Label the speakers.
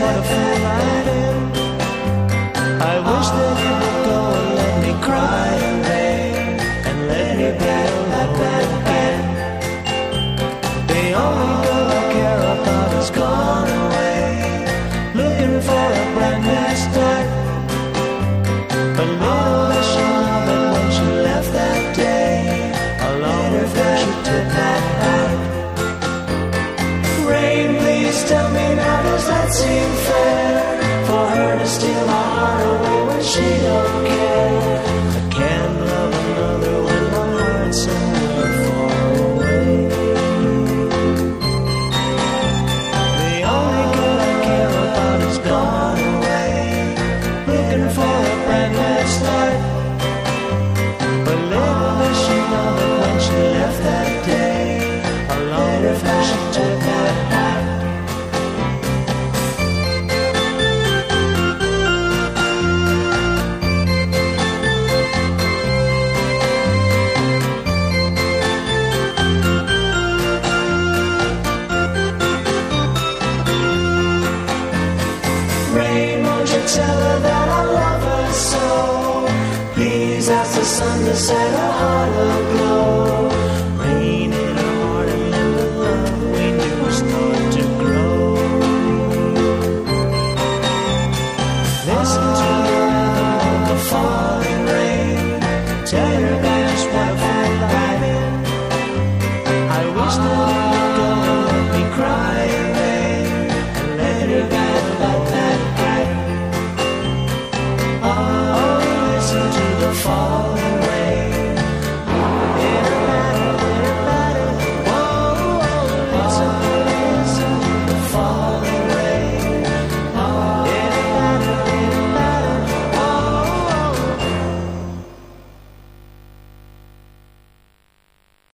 Speaker 1: what a fool i butterfly still are away when she don't care. tell her that I love her so. Please ask the sun to set her heart aglow. Rain the love we knew to grow. Listen to the falling rain. Tell I wish that you would go me. fall.